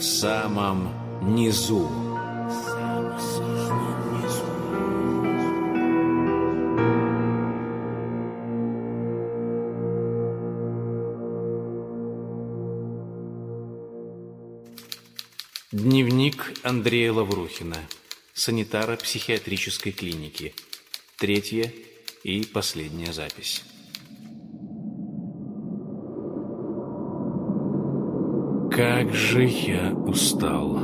в самом низу. Дневник Андрея Лаврухина, санитара психиатрической клиники. Третья и последняя запись. Как же я устал.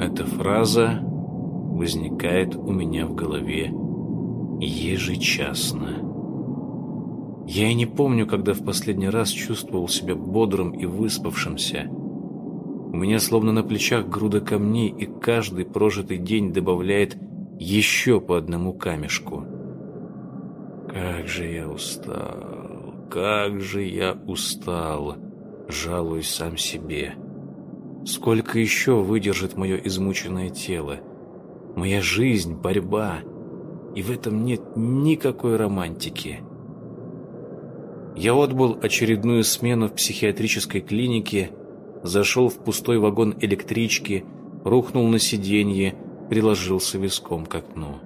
Эта фраза возникает у меня в голове ежечасно. Я и не помню, когда в последний раз чувствовал себя бодрым и выспавшимся. У меня словно на плечах груда камней, и каждый прожитый день добавляет еще по одному камешку. Как же я устал, как же я устал жалуюсь сам себе. Сколько еще выдержит мое измученное тело? Моя жизнь, борьба. И в этом нет никакой романтики. Я отбыл очередную смену в психиатрической клинике, зашел в пустой вагон электрички, рухнул на сиденье, приложился виском к окну.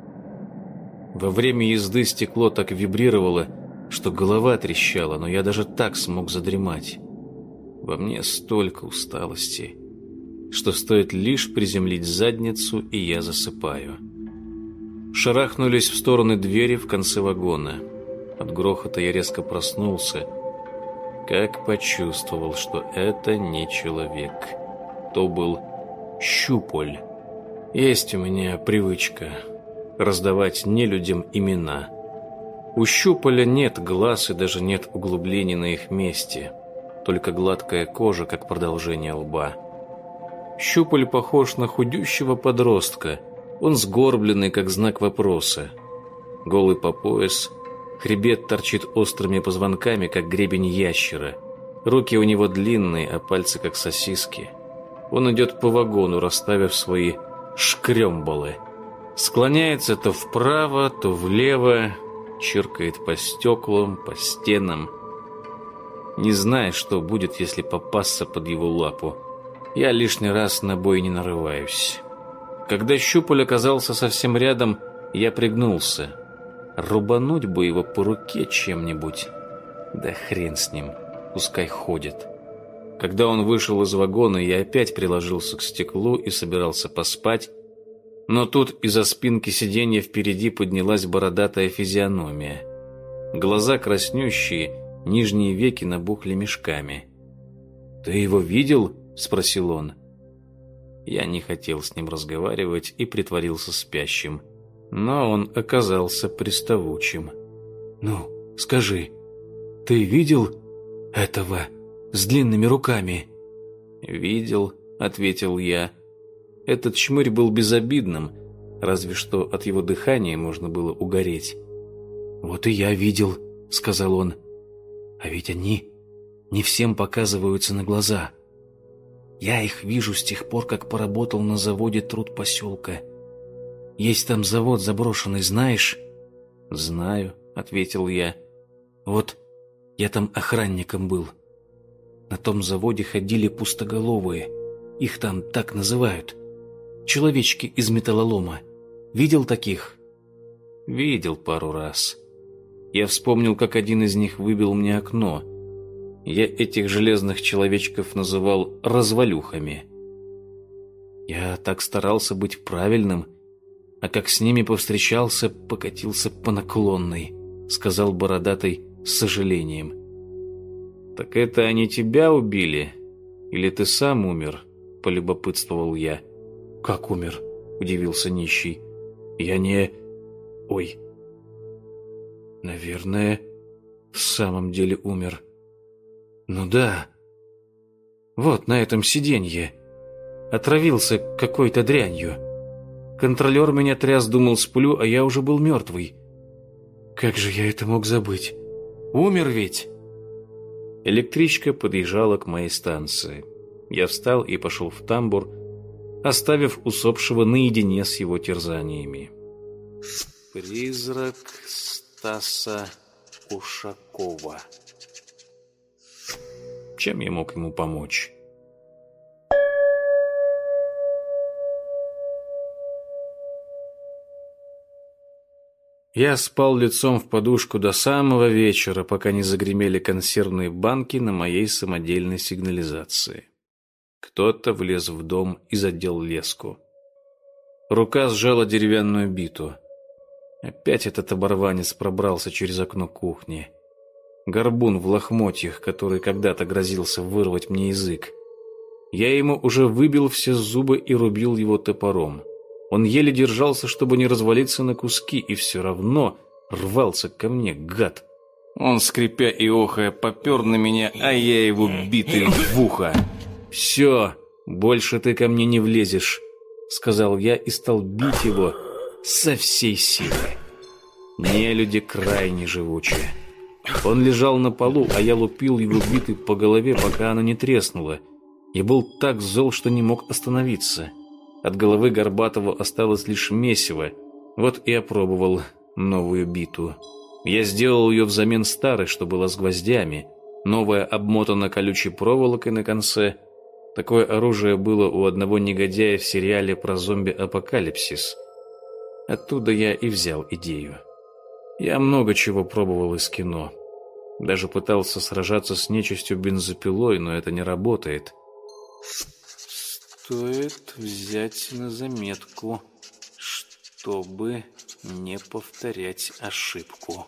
Во время езды стекло так вибрировало, что голова трещала, но я даже так смог задремать. Во мне столько усталости, что стоит лишь приземлить задницу, и я засыпаю. Шарахнулись в стороны двери в конце вагона. От грохота я резко проснулся, как почувствовал, что это не человек. То был щуполь. Есть у меня привычка раздавать нелюдям имена. У щуполя нет глаз и даже нет углублений на их месте – только гладкая кожа, как продолжение лба. Щуполь похож на худющего подростка. Он сгорбленный, как знак вопроса. Голый по пояс, хребет торчит острыми позвонками, как гребень ящера. Руки у него длинные, а пальцы как сосиски. Он идет по вагону, расставив свои шкрембалы. Склоняется то вправо, то влево, чиркает по стеклам, по стенам не зная, что будет, если попасться под его лапу. Я лишний раз на бой не нарываюсь. Когда щуполь оказался совсем рядом, я пригнулся. Рубануть бы его по руке чем-нибудь. Да хрен с ним, пускай ходит. Когда он вышел из вагона, я опять приложился к стеклу и собирался поспать, но тут из-за спинки сиденья впереди поднялась бородатая физиономия. Глаза краснющие, Нижние веки набухли мешками. «Ты его видел?» — спросил он. Я не хотел с ним разговаривать и притворился спящим. Но он оказался приставучим. «Ну, скажи, ты видел этого с длинными руками?» «Видел», — ответил я. Этот чмырь был безобидным, разве что от его дыхания можно было угореть. «Вот и я видел», — сказал он. А ведь они не всем показываются на глаза. Я их вижу с тех пор, как поработал на заводе труд поселка. Есть там завод заброшенный, знаешь? Знаю, ответил я. Вот я там охранником был. На том заводе ходили пустоголовые. Их там так называют. Человечки из металлолома. Видел таких? Видел пару раз. Я вспомнил, как один из них выбил мне окно. Я этих железных человечков называл «развалюхами». Я так старался быть правильным, а как с ними повстречался, покатился по наклонной, сказал бородатый с сожалением. «Так это они тебя убили? Или ты сам умер?» — полюбопытствовал я. «Как умер?» — удивился нищий. «Я не... Ой, Наверное, в самом деле умер. Ну да. Вот на этом сиденье. Отравился какой-то дрянью. Контролер меня тряс, думал, сплю, а я уже был мертвый. Как же я это мог забыть? Умер ведь? Электричка подъезжала к моей станции. Я встал и пошел в тамбур, оставив усопшего наедине с его терзаниями. Призрак Стаса Ушакова. Чем я мог ему помочь? Я спал лицом в подушку до самого вечера, пока не загремели консервные банки на моей самодельной сигнализации. Кто-то влез в дом и задел леску. Рука сжала деревянную биту. Опять этот оборванец пробрался через окно кухни. Горбун в лохмотьях, который когда-то грозился вырвать мне язык. Я ему уже выбил все зубы и рубил его топором. Он еле держался, чтобы не развалиться на куски, и все равно рвался ко мне, гад. Он, скрипя и охая, попер на меня, а я его битый в ухо. «Все, больше ты ко мне не влезешь», — сказал я и стал бить его со всей силы. Нелюди крайне живучие. Он лежал на полу, а я лупил его битой по голове, пока она не треснула. Я был так зол, что не мог остановиться. От головы Горбатова осталось лишь месиво. Вот и опробовал новую биту. Я сделал ее взамен старой, что была с гвоздями. Новая обмотана колючей проволокой на конце. Такое оружие было у одного негодяя в сериале про зомби-апокалипсис. Оттуда я и взял идею. Я много чего пробовал из кино. Даже пытался сражаться с нечистью бензопилой, но это не работает. Стоит взять на заметку, чтобы не повторять ошибку.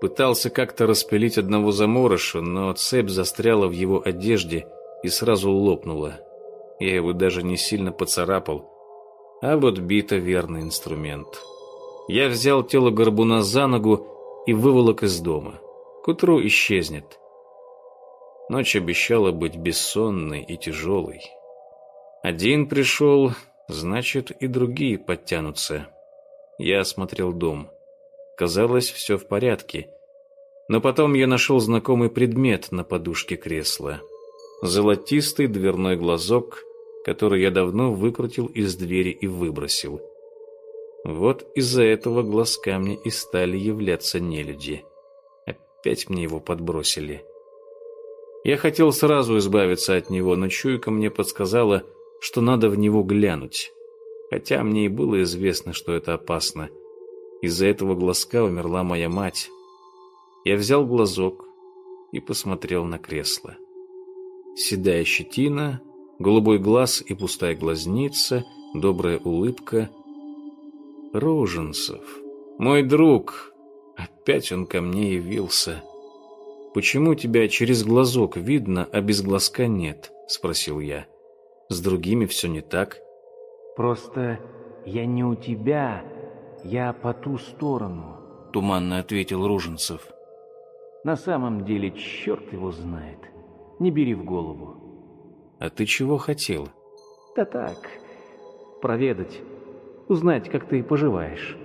Пытался как-то распилить одного заморыша, но цепь застряла в его одежде и сразу лопнула. Я его даже не сильно поцарапал, а вот бита верный инструмент. Я взял тело горбуна за ногу и выволок из дома. К утру исчезнет. Ночь обещала быть бессонной и тяжелой. Один пришел, значит, и другие подтянутся. Я осмотрел дом. Казалось, все в порядке. Но потом я нашел знакомый предмет на подушке кресла. Золотистый дверной глазок, который я давно выкрутил из двери и выбросил. Вот из-за этого глазка мне и стали являться нелюди. Опять мне его подбросили. Я хотел сразу избавиться от него, но чуйка мне подсказала, что надо в него глянуть. Хотя мне и было известно, что это опасно. Из-за этого глазка умерла моя мать. Я взял глазок и посмотрел на кресло. Седая щетина, голубой глаз и пустая глазница, добрая улыбка — Руженцев, мой друг, опять он ко мне явился. Почему тебя через глазок видно, а без глазка нет? Спросил я. С другими все не так. Просто я не у тебя, я по ту сторону. Туманно ответил Руженцев. На самом деле, черт его знает. Не бери в голову. А ты чего хотел? Да так, проведать узнать, как ты поживаешь».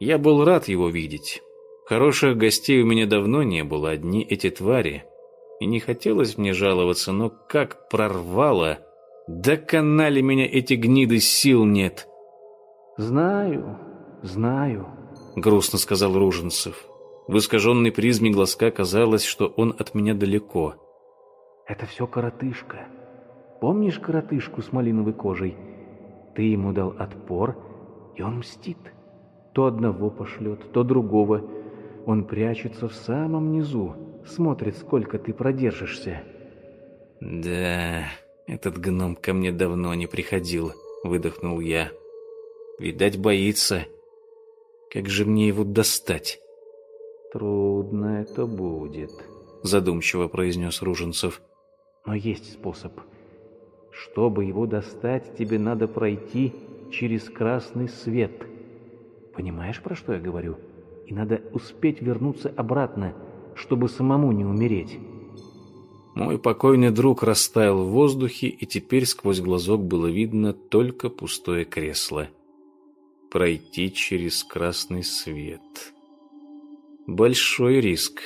Я был рад его видеть. Хороших гостей у меня давно не было, одни эти твари. И не хотелось мне жаловаться, но как прорвало. Доконали меня эти гниды, сил нет. «Знаю, знаю», — грустно сказал Руженцев. В искаженной призме глазка казалось, что он от меня далеко. «Это все коротышка. Помнишь коротышку с малиновой кожей?» Ты ему дал отпор, и он мстит. То одного пошлет, то другого. Он прячется в самом низу, смотрит, сколько ты продержишься. «Да, этот гном ко мне давно не приходил», — выдохнул я. «Видать, боится. Как же мне его достать?» «Трудно это будет», — задумчиво произнес Руженцев. «Но есть способ». Чтобы его достать, тебе надо пройти через красный свет. Понимаешь, про что я говорю? И надо успеть вернуться обратно, чтобы самому не умереть. Мой покойный друг растаял в воздухе, и теперь сквозь глазок было видно только пустое кресло. Пройти через красный свет. Большой риск.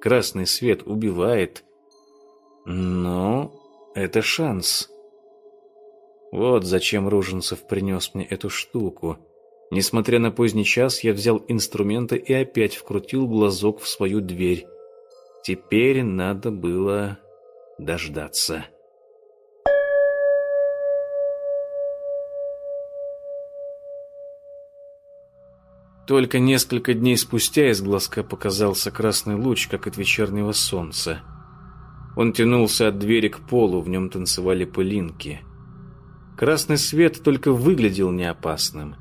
Красный свет убивает. Но это шанс. Вот зачем Руженцев принес мне эту штуку. Несмотря на поздний час, я взял инструменты и опять вкрутил глазок в свою дверь. Теперь надо было дождаться. Только несколько дней спустя из глазка показался красный луч, как от вечернего солнца. Он тянулся от двери к полу, в нем танцевали пылинки. Красный свет только выглядел неопасным.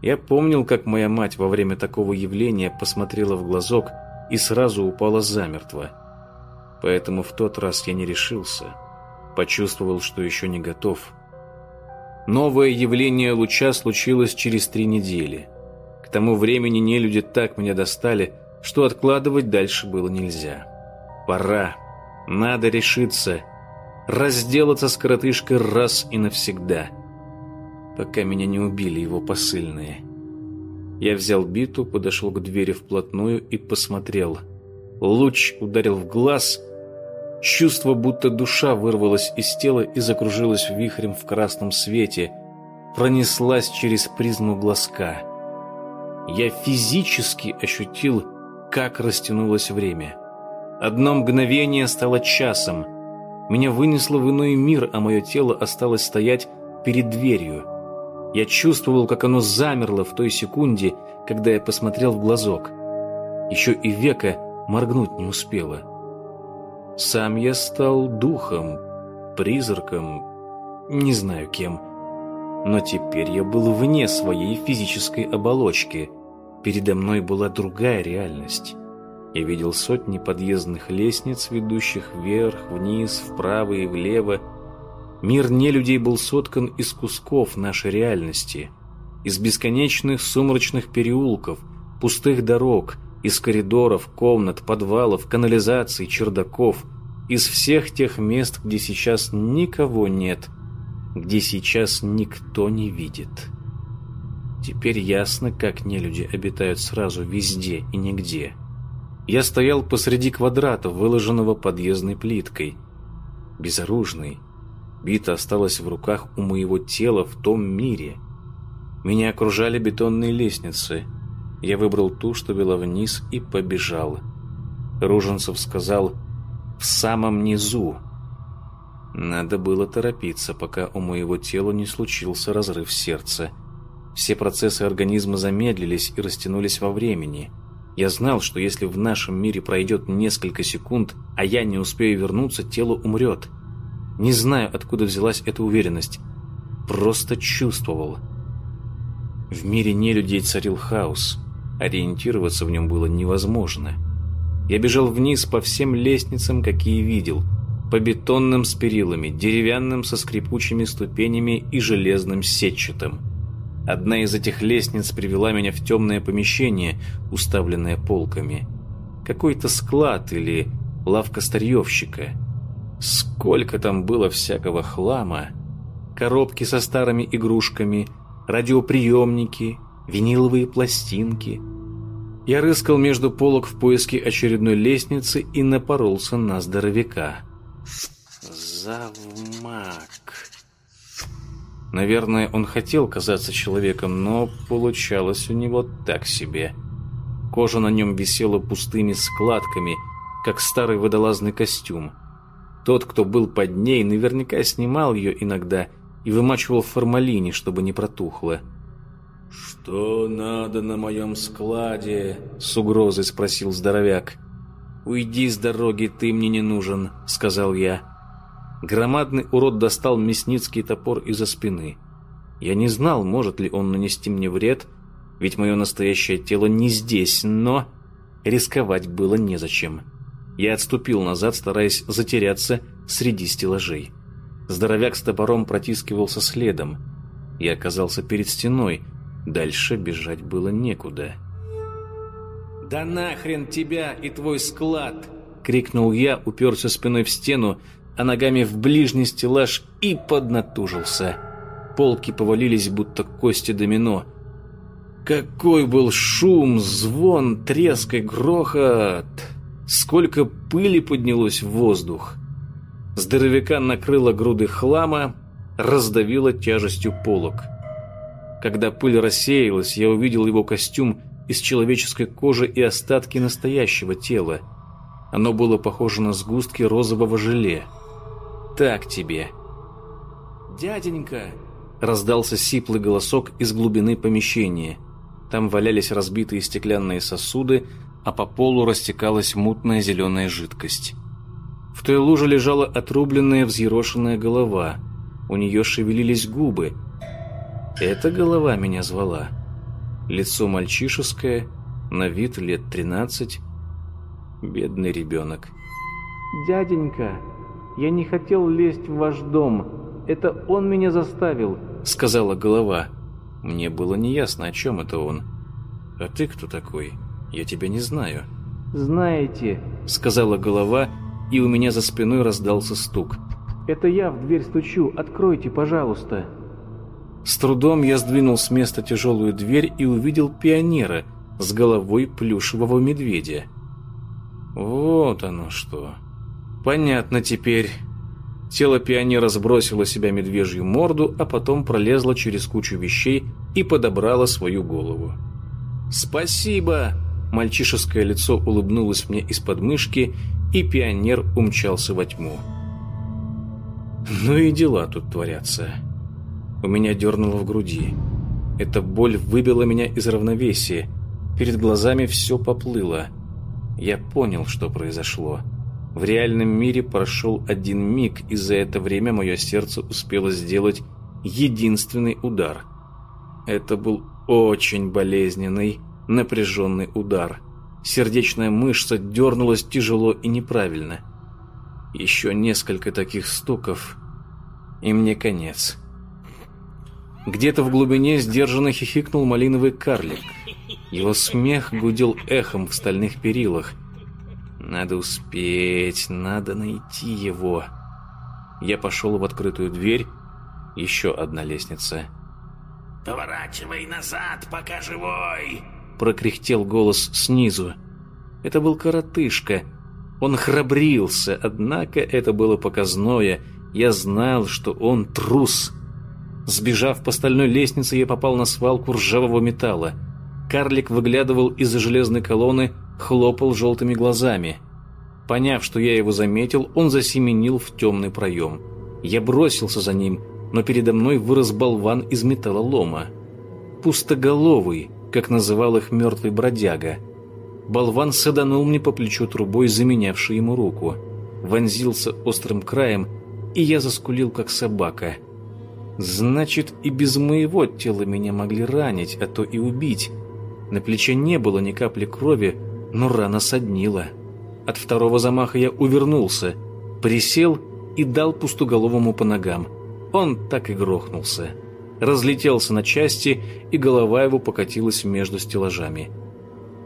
Я помнил, как моя мать во время такого явления посмотрела в глазок и сразу упала замертво. Поэтому в тот раз я не решился. Почувствовал, что еще не готов. Новое явление луча случилось через три недели. К тому времени нелюди так меня достали, что откладывать дальше было нельзя. Пора. Надо решиться. Разделаться с коротышкой раз и навсегда. Пока меня не убили его посыльные. Я взял биту, подошел к двери вплотную и посмотрел. Луч ударил в глаз. Чувство, будто душа вырвалась из тела и закружилась вихрем в красном свете, пронеслась через призму глазка. Я физически ощутил, как растянулось время. Одно мгновение стало часом. Меня вынесло в иной мир, а мое тело осталось стоять перед дверью. Я чувствовал, как оно замерло в той секунде, когда я посмотрел в глазок. Еще и века моргнуть не успела. Сам я стал духом, призраком, не знаю кем. Но теперь я был вне своей физической оболочки. Передо мной была другая реальность. Я видел сотни подъездных лестниц, ведущих вверх, вниз, вправо и влево. Мир нелюдей был соткан из кусков нашей реальности, из бесконечных сумрачных переулков, пустых дорог, из коридоров, комнат, подвалов, канализаций, чердаков, из всех тех мест, где сейчас никого нет, где сейчас никто не видит. Теперь ясно, как нелюди обитают сразу везде и нигде. Я стоял посреди квадрата, выложенного подъездной плиткой. Безоружный. Бита осталась в руках у моего тела в том мире. Меня окружали бетонные лестницы. Я выбрал ту, что вела вниз, и побежал. Руженцев сказал «в самом низу». Надо было торопиться, пока у моего тела не случился разрыв сердца. Все процессы организма замедлились и растянулись во времени – я знал, что если в нашем мире пройдет несколько секунд, а я не успею вернуться, тело умрет. Не знаю, откуда взялась эта уверенность. Просто чувствовал. В мире нелюдей царил хаос. Ориентироваться в нем было невозможно. Я бежал вниз по всем лестницам, какие видел. По бетонным с перилами, деревянным со скрипучими ступенями и железным сетчатым. Одна из этих лестниц привела меня в темное помещение, уставленное полками. Какой-то склад или лавка старьевщика. Сколько там было всякого хлама. Коробки со старыми игрушками, радиоприемники, виниловые пластинки. Я рыскал между полок в поиске очередной лестницы и напоролся на здоровяка. Завмак. Наверное, он хотел казаться человеком, но получалось у него так себе. Кожа на нем висела пустыми складками, как старый водолазный костюм. Тот, кто был под ней, наверняка снимал ее иногда и вымачивал в формалине, чтобы не протухло. «Что надо на моем складе?» — с угрозой спросил здоровяк. «Уйди с дороги, ты мне не нужен», — сказал я. Громадный урод достал мясницкий топор из-за спины. Я не знал, может ли он нанести мне вред, ведь мое настоящее тело не здесь, но рисковать было незачем. Я отступил назад, стараясь затеряться среди стеллажей. Здоровяк с топором протискивался следом. Я оказался перед стеной. Дальше бежать было некуда. «Да нахрен тебя и твой склад!» — крикнул я, уперся спиной в стену, а ногами в ближний стеллаж и поднатужился. Полки повалились, будто кости домино. Какой был шум, звон, треск и грохот! Сколько пыли поднялось в воздух! Здоровяка накрыла груды хлама, раздавила тяжестью полок. Когда пыль рассеялась, я увидел его костюм из человеческой кожи и остатки настоящего тела. Оно было похоже на сгустки розового желе. Так тебе. «Дяденька!» — раздался сиплый голосок из глубины помещения. Там валялись разбитые стеклянные сосуды, а по полу растекалась мутная зеленая жидкость. В той луже лежала отрубленная взъерошенная голова. У нее шевелились губы. Эта голова меня звала. Лицо мальчишеское, на вид лет тринадцать. Бедный ребенок. «Дяденька, я не хотел лезть в ваш дом. Это он меня заставил», — сказала голова. Мне было неясно, о чем это он. «А ты кто такой? Я тебя не знаю». «Знаете», — сказала голова, и у меня за спиной раздался стук. «Это я в дверь стучу. Откройте, пожалуйста». С трудом я сдвинул с места тяжелую дверь и увидел пионера с головой плюшевого медведя. Вот оно что. Понятно теперь. Тело пионера сбросило себя медвежью морду, а потом пролезло через кучу вещей и подобрало свою голову. «Спасибо!» Мальчишеское лицо улыбнулось мне из-под мышки, и пионер умчался во тьму. Ну и дела тут творятся. У меня дернуло в груди. Эта боль выбила меня из равновесия. Перед глазами все поплыло. Я понял, что произошло. В реальном мире прошел один миг, и за это время мое сердце успело сделать единственный удар. Это был очень болезненный, напряженный удар. Сердечная мышца дернулась тяжело и неправильно. Еще несколько таких стуков, и мне конец. Где-то в глубине сдержанно хихикнул малиновый карлик. Его смех гудел эхом в стальных перилах. Надо успеть, надо найти его. Я пошел в открытую дверь. Еще одна лестница. «Поворачивай назад, пока живой!» Прокряхтел голос снизу. Это был коротышка. Он храбрился, однако это было показное. Я знал, что он трус. Сбежав по стальной лестнице, я попал на свалку ржавого металла. Карлик выглядывал из-за железной колонны, хлопал желтыми глазами. Поняв, что я его заметил, он засеменил в темный проем. Я бросился за ним, но передо мной вырос болван из металлолома. Пустоголовый, как называл их мертвый бродяга. Болван саданул мне по плечу трубой, заменявшей ему руку. Вонзился острым краем, и я заскулил, как собака. Значит, и без моего тела меня могли ранить, а то и убить. На плече не было ни капли крови, но рана соднила. От второго замаха я увернулся, присел и дал пустоголовому по ногам. Он так и грохнулся. Разлетелся на части, и голова его покатилась между стеллажами.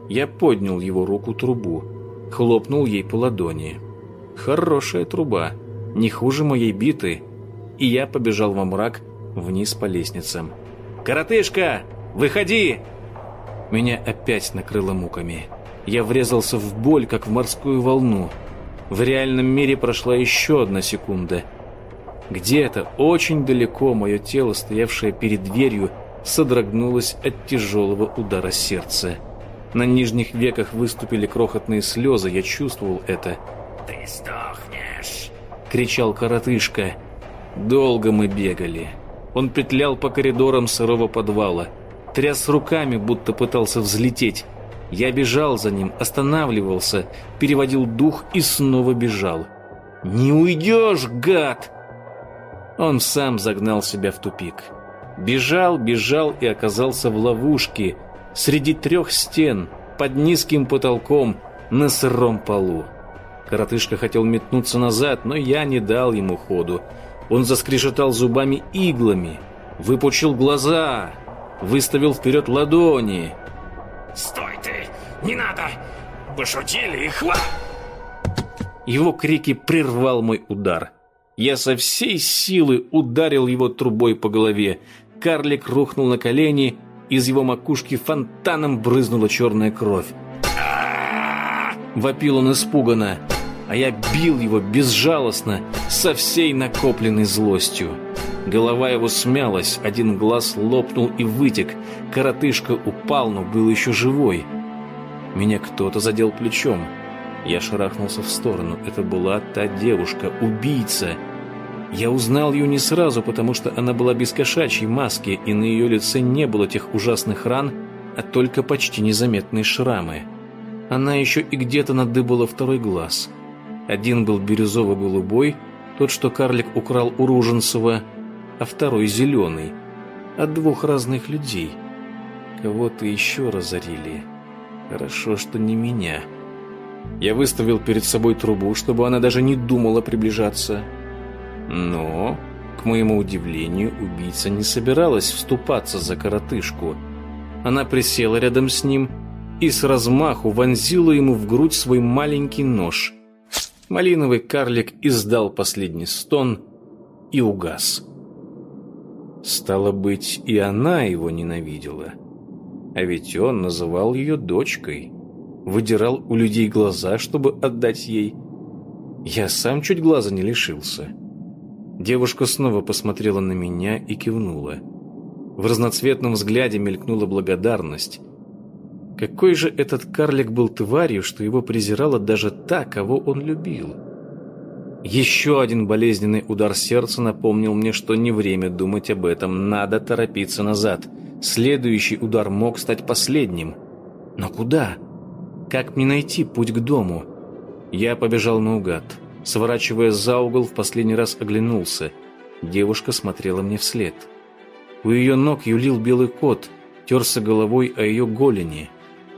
Я поднял его руку трубу, хлопнул ей по ладони. Хорошая труба, не хуже моей биты, и я побежал во мрак вниз по лестницам. «Коротышка, выходи!» Меня опять накрыло муками. Я врезался в боль, как в морскую волну. В реальном мире прошла еще одна секунда. Где-то, очень далеко, мое тело, стоявшее перед дверью, содрогнулось от тяжелого удара сердца. На нижних веках выступили крохотные слезы, я чувствовал это. «Ты сдохнешь!» — кричал коротышка. Долго мы бегали. Он петлял по коридорам сырого подвала, тряс руками, будто пытался взлететь. Я бежал за ним, останавливался, переводил дух и снова бежал. «Не уйдешь, гад!» Он сам загнал себя в тупик. Бежал, бежал и оказался в ловушке, среди трех стен, под низким потолком, на сыром полу. Коротышка хотел метнуться назад, но я не дал ему ходу. Он заскрежетал зубами иглами, выпучил глаза, выставил вперед ладони. «Стой ты! Не надо! Вы шутили и хва!» Его крики прервал мой удар. Я со всей силы ударил его трубой по голове. Карлик рухнул на колени, из его макушки фонтаном брызнула черная кровь. Вопил он испуганно а я бил его безжалостно, со всей накопленной злостью. Голова его смялась, один глаз лопнул и вытек, коротышка упал, но был еще живой. Меня кто-то задел плечом. Я шарахнулся в сторону. Это была та девушка, убийца. Я узнал ее не сразу, потому что она была без кошачьей маски, и на ее лице не было тех ужасных ран, а только почти незаметные шрамы. Она еще и где-то надыбала второй глаз. Один был бирюзово-голубой, тот, что карлик украл у Руженцева, а второй зеленый. От двух разных людей. Кого-то еще разорили. Хорошо, что не меня. Я выставил перед собой трубу, чтобы она даже не думала приближаться. Но, к моему удивлению, убийца не собиралась вступаться за коротышку. Она присела рядом с ним и с размаху вонзила ему в грудь свой маленький нож. Малиновый карлик издал последний стон и угас. Стало быть, и она его ненавидела. А ведь он называл ее дочкой. Выдирал у людей глаза, чтобы отдать ей. Я сам чуть глаза не лишился. Девушка снова посмотрела на меня и кивнула. В разноцветном взгляде мелькнула благодарность. Какой же этот карлик был тварью, что его презирала даже та, кого он любил? Еще один болезненный удар сердца напомнил мне, что не время думать об этом, надо торопиться назад. Следующий удар мог стать последним. Но куда? Как мне найти путь к дому? Я побежал наугад. Сворачивая за угол, в последний раз оглянулся. Девушка смотрела мне вслед. У ее ног юлил белый кот, терся головой о ее голени.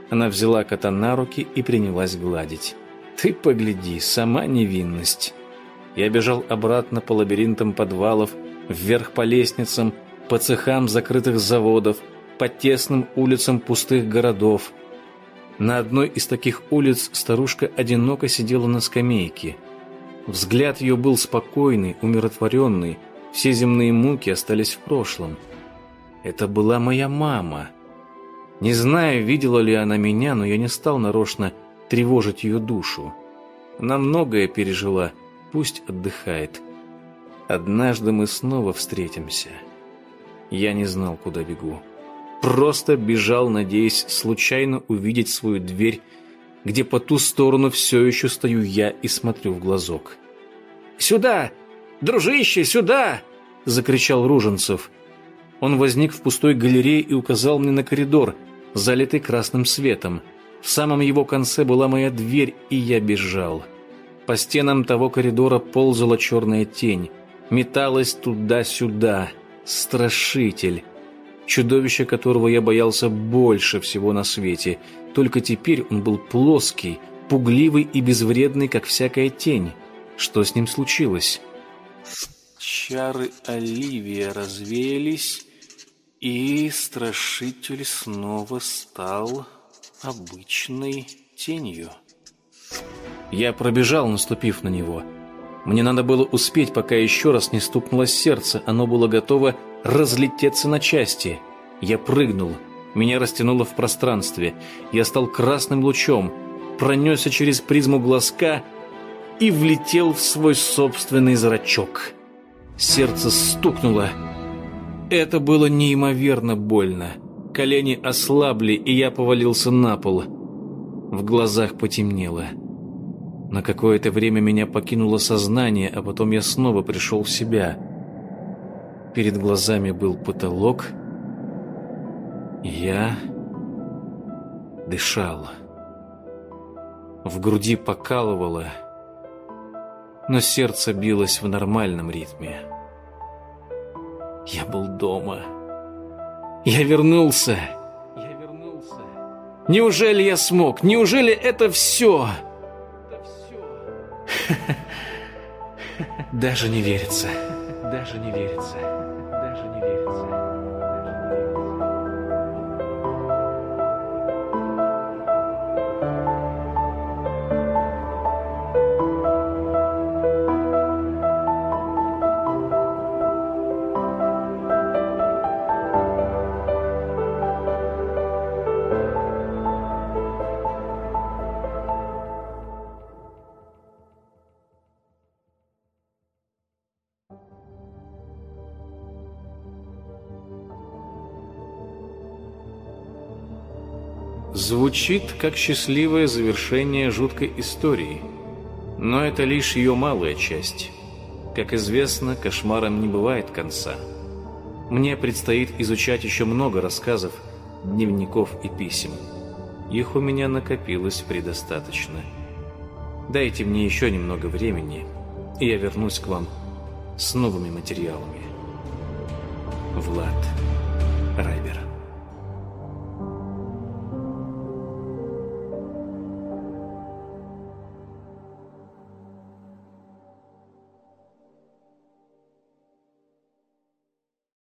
Она взяла кота на руки и принялась гладить. «Ты погляди, сама невинность!» Я бежал обратно по лабиринтам подвалов, вверх по лестницам, по цехам закрытых заводов, по тесным улицам пустых городов. На одной из таких улиц старушка одиноко сидела на скамейке. Взгляд ее был спокойный, умиротворенный, все земные муки остались в прошлом. Это была моя мама. Не знаю, видела ли она меня, но я не стал нарочно тревожить ее душу. Она многое пережила, пусть отдыхает. Однажды мы снова встретимся. Я не знал, куда бегу. Просто бежал, надеясь случайно увидеть свою дверь, где по ту сторону все еще стою я и смотрю в глазок. «Сюда! Дружище, сюда!» — закричал Руженцев. Он возник в пустой галерее и указал мне на коридор — залитый красным светом. В самом его конце была моя дверь, и я бежал. По стенам того коридора ползала черная тень, металась туда-сюда. Страшитель. Чудовище, которого я боялся больше всего на свете. Только теперь он был плоский, пугливый и безвредный, как всякая тень. Что с ним случилось? Чары Оливия развеялись, и страшитель снова стал обычной тенью. Я пробежал, наступив на него. Мне надо было успеть, пока еще раз не стукнулось сердце. Оно было готово разлететься на части. Я прыгнул. Меня растянуло в пространстве. Я стал красным лучом, пронесся через призму глазка и влетел в свой собственный зрачок. Сердце стукнуло, это было неимоверно больно. Колени ослабли, и я повалился на пол. В глазах потемнело. На какое-то время меня покинуло сознание, а потом я снова пришел в себя. Перед глазами был потолок. Я дышал. В груди покалывало, но сердце билось в нормальном ритме. Я был дома. Я вернулся. Я вернулся. Неужели я смог? Неужели это все? Это все. Даже не верится. Даже не верится. звучит как счастливое завершение жуткой истории. Но это лишь ее малая часть. Как известно, кошмарам не бывает конца. Мне предстоит изучать еще много рассказов, дневников и писем. Их у меня накопилось предостаточно. Дайте мне еще немного времени, и я вернусь к вам с новыми материалами. Влад Райбер